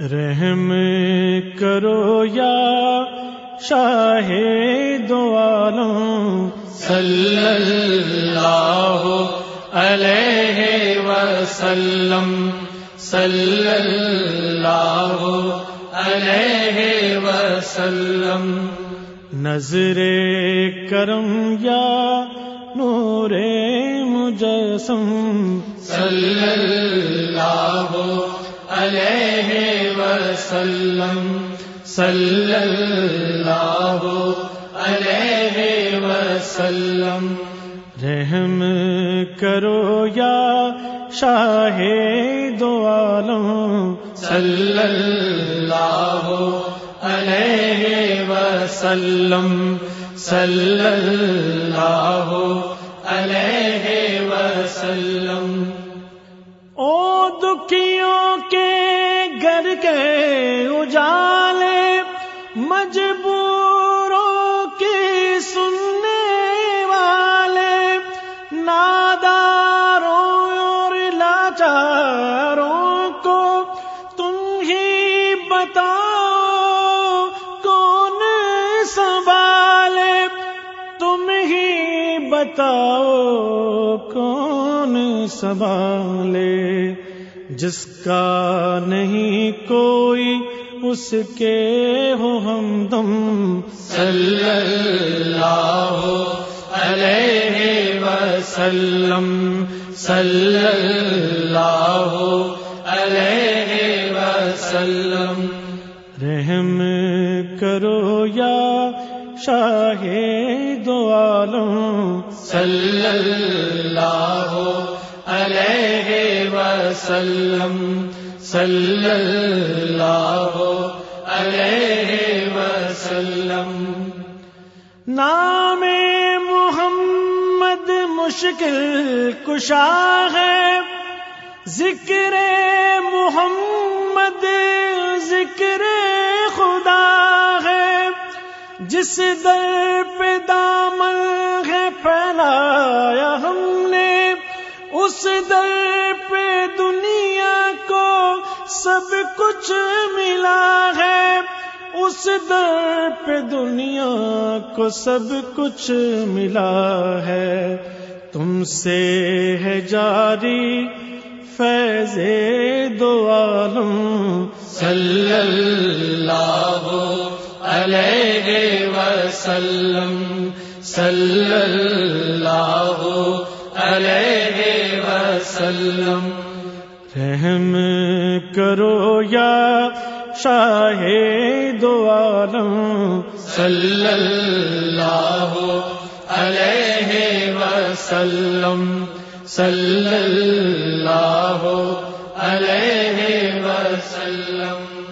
رحم کرو یا شاہ دو عالم صلی اللہ علیہ وسلم، صلی اللہ علیہ وسلم۔ نظر کرم یا نور مجسم، صلی اللہ علیہ وسلم صلی اللہ علیہ وسلم۔ رحم کرو یا شاہ دو عالم۔ صلی اللہ علیہ وسلم صلی اللہ علیہ وسلم۔ دکھیوں کے گھر کے اجالے مجبوروں کی سننے والے ناداروں اور لاچاروں کو تم ہی بتاؤ کون سنبھالے؟ تم ہی بتاؤ کون سنبھالے؟ جس کا نہیں کوئی اس کے ہو ہم دم۔ صلی اللہ علیہ وسلم۔ صلی اللہ علیہ وسلم۔ رحم کرو یا شاہ دو عالم۔ صلی اللہ علیہ وسلم صلی اللہ علیہ وسلم۔ نام محمد مشکل کشا ہے۔ ذکر محمد، ذکر خدا ہے۔ جس در پہ دامن ہے، پھیلایا ہم اس در پہ دنیا کو سب کچھ ملا ہے۔ اس در پہ دنیا کو سب کچھ ملا ہے۔ تم سے ہے جاری فیض دو عالم۔ صلی اللہ علیہ وسلم۔ صلی اللہ علیہ رحم کرو یا شاہ دو عالم۔ صلی اللہ علیہ وسلم۔ صلی اللہ علیہ وسلم۔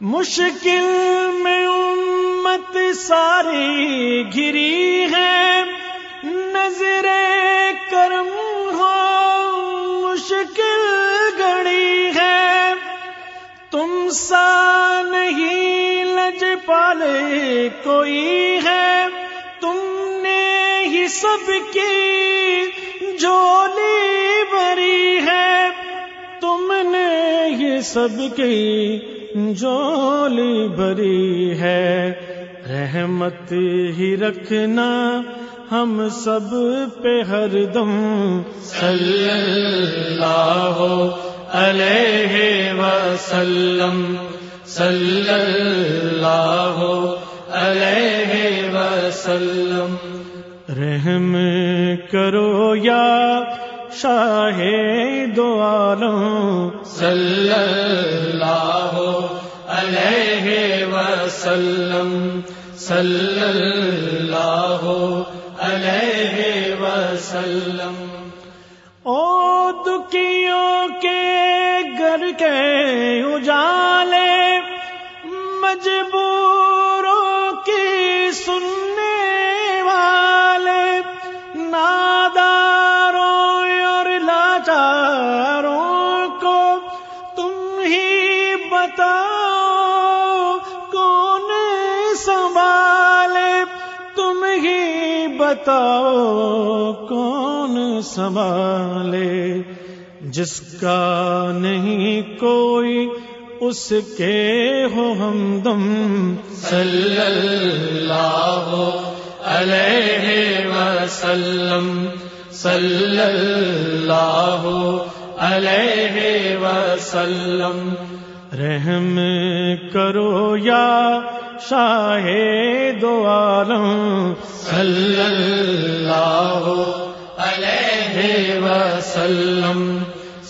مشکل میں امت ساری گری ہے۔ نظر تم سا نہیں لج پالے کوئی ہے۔ تم نے ہی سب کی جولی بری ہے۔ تم نے یہ سب کی جولی بری ہے۔ رحمت ہی رکھنا ہم سب پہ ہر دم۔ صلی اللہ علیہ وسلم صلی اللہ علیہ وسلم۔ رحم کرو یا شاہ دو عالم صلی اللہ علیہ وسلم صلی اللہ علیہ وسلم۔ اجالے مجبوروں کی سننے والے، ناداروں اور لاچاروں کو تم ہی بتاؤ، کون سنبھالے؟ تم ہی بتاؤ، کون سنبھالے؟ جس کا نہیں کوئی اس کے ہو ہم دم۔ صلی اللہ علیہ وسلم۔ صلی اللہ علیہ وسلم۔ رحم کرو یا شاہ دو عالم۔ صلی اللہ علیہ وسلم۔